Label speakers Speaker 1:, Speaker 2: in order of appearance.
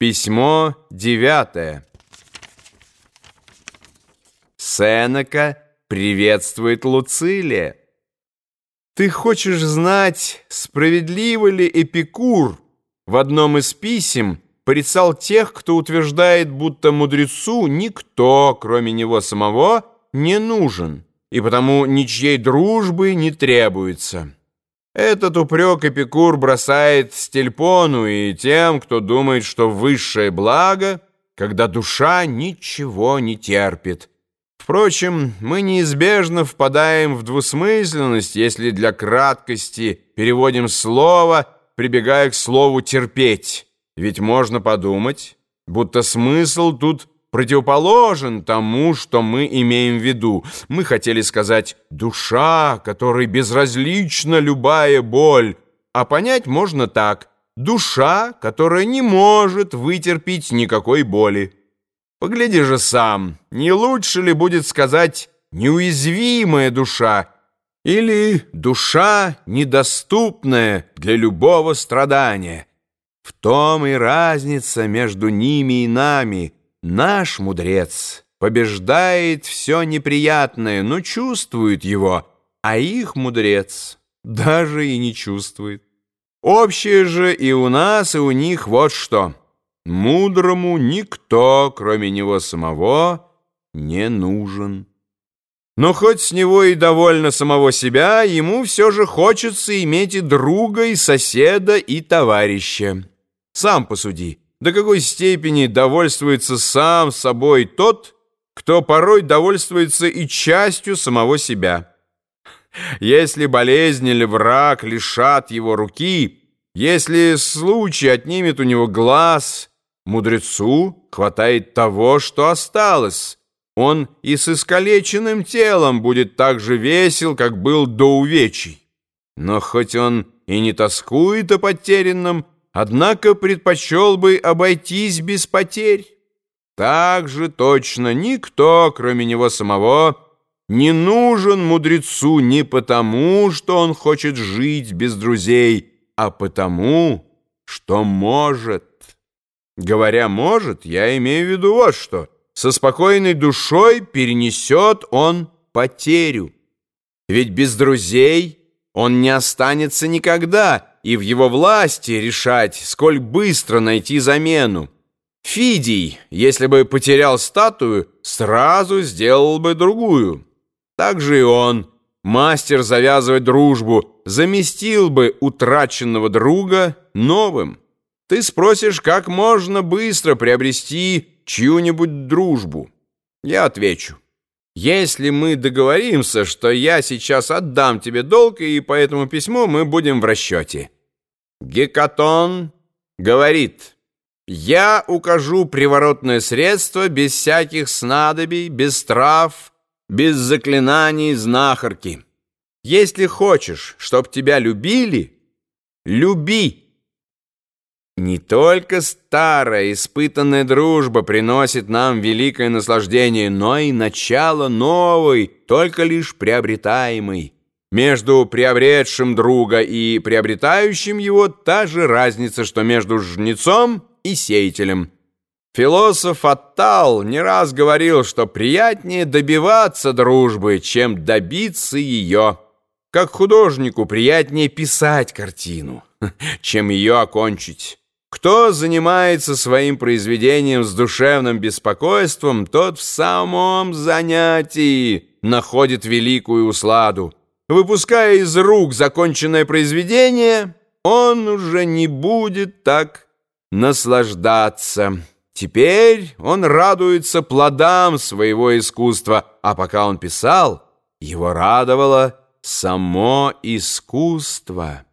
Speaker 1: Письмо девятое. Сенека приветствует Луцилия. Ты хочешь знать, справедливо ли Эпикур в одном из писем порицал тех, кто утверждает, будто мудрецу никто, кроме него самого, не нужен, и потому ничьей дружбы не требуется. Этот упрек Эпикур бросает Стельпону и тем, кто думает, что высшее благо, когда душа ничего не терпит. Впрочем, мы неизбежно впадаем в двусмысленность, если для краткости переводим слово, прибегая к слову «терпеть». Ведь можно подумать, будто смысл тут противоположен тому, что мы имеем в виду. Мы хотели сказать «душа, которой безразлична любая боль», а понять можно так «душа, которая не может вытерпеть никакой боли». Погляди же сам, не лучше ли будет сказать «неуязвимая душа» или «душа, недоступная для любого страдания»? В том и разница между ними и нами – Наш мудрец побеждает все неприятное, но чувствует его, а их мудрец даже и не чувствует. Общее же и у нас, и у них вот что. Мудрому никто, кроме него самого, не нужен. Но хоть с него и довольно самого себя, ему все же хочется иметь и друга, и соседа, и товарища. Сам посуди. До какой степени довольствуется сам собой тот, кто порой довольствуется и частью самого себя. Если болезнь или враг лишат его руки, если случай отнимет у него глаз, мудрецу хватает того, что осталось. Он и с искалеченным телом будет так же весел, как был до увечий. Но хоть он и не тоскует о потерянном, однако предпочел бы обойтись без потерь. Так же точно никто, кроме него самого, не нужен мудрецу не потому, что он хочет жить без друзей, а потому, что может. Говоря «может», я имею в виду вот что. Со спокойной душой перенесет он потерю. Ведь без друзей он не останется никогда, и в его власти решать, сколь быстро найти замену. Фидий, если бы потерял статую, сразу сделал бы другую. Так же и он, мастер завязывать дружбу, заместил бы утраченного друга новым. Ты спросишь, как можно быстро приобрести чью-нибудь дружбу? Я отвечу. Если мы договоримся, что я сейчас отдам тебе долг, и по этому письму мы будем в расчете. Гекатон говорит, я укажу приворотное средство без всяких снадобий, без трав, без заклинаний знахарки. Если хочешь, чтоб тебя любили, люби. Не только старая, испытанная дружба приносит нам великое наслаждение, но и начало новой, только лишь приобретаемой. Между приобретшим друга и приобретающим его та же разница, что между жнецом и сеятелем. Философ Аттал не раз говорил, что приятнее добиваться дружбы, чем добиться ее. Как художнику приятнее писать картину, чем ее окончить. Кто занимается своим произведением с душевным беспокойством, тот в самом занятии находит великую усладу. Выпуская из рук законченное произведение, он уже не будет так наслаждаться. Теперь он радуется плодам своего искусства, а пока он писал, его радовало само искусство».